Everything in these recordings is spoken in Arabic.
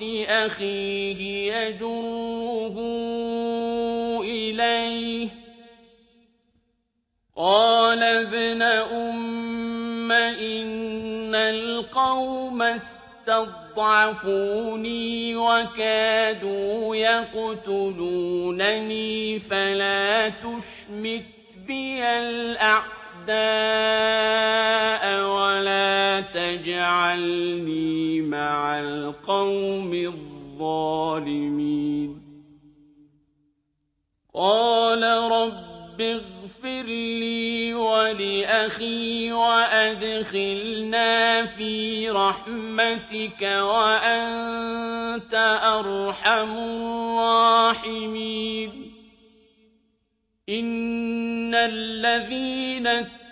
بِرَأْسِ أَخِيهِ يَجُرُّهُ إِلَيْهِ ۚ. قَالَ ابْنَ أُمَّ إِنَّ الْقَوْمَ اسْتَضْعَفُونِي وَكَادُوا يَقْتُلُونَنِي فَلَا تُشْمِتْ بِيَ الْأَعْدَاءَ وَلَا تَجْعَلْنِي الْقَوْمِ الظَّالِمِينَ. قَالَ رَبِّ اغْفِرْ لِي وَلِأَخِي وَأَدْخِلْنَا فِي رَحْمَتِكَ ۖ وَأَنتَ أَرْحَمُ الرَّاحِمِينَ. إِنَّ الَّذِينَ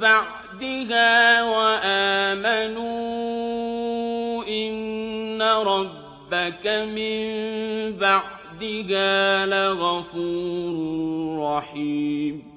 بَعْدِهَا وَآمَنُوا. إِنَّ رَبَّكَ مِن بَعْدِهَا لَغَفُورٌ رَّحِيمٌ.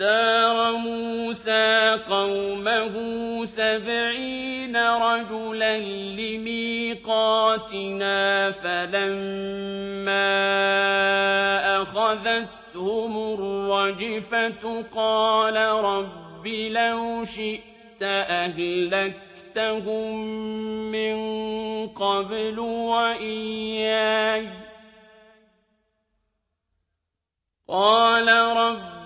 وَاخْتَارَ مُوسَىٰ قَوْمَهُ سَبْعِينَ رَجُلًا لِّمِيقَاتِنَا فَلَمَّا أَخَذَتْهُمُ الرَّجْفَةُ قَالَ رَبِّ لَوْ شِئْتَ أَهْلَكْتَهُم مِّن قَبْلُ وَإِيَّايَ ۖ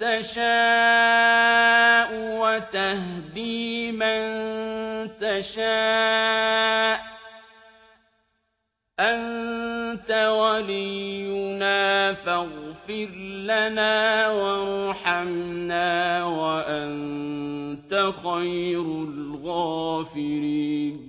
تَشَاءُ وَتَهْدِي مَن تَشَاءُ ۖ أَنتَ وَلِيُّنَا فَاغْفِرْ لَنَا وَارْحَمْنَا ۖ وَأَنتَ خَيْرُ الْغَافِرِينَ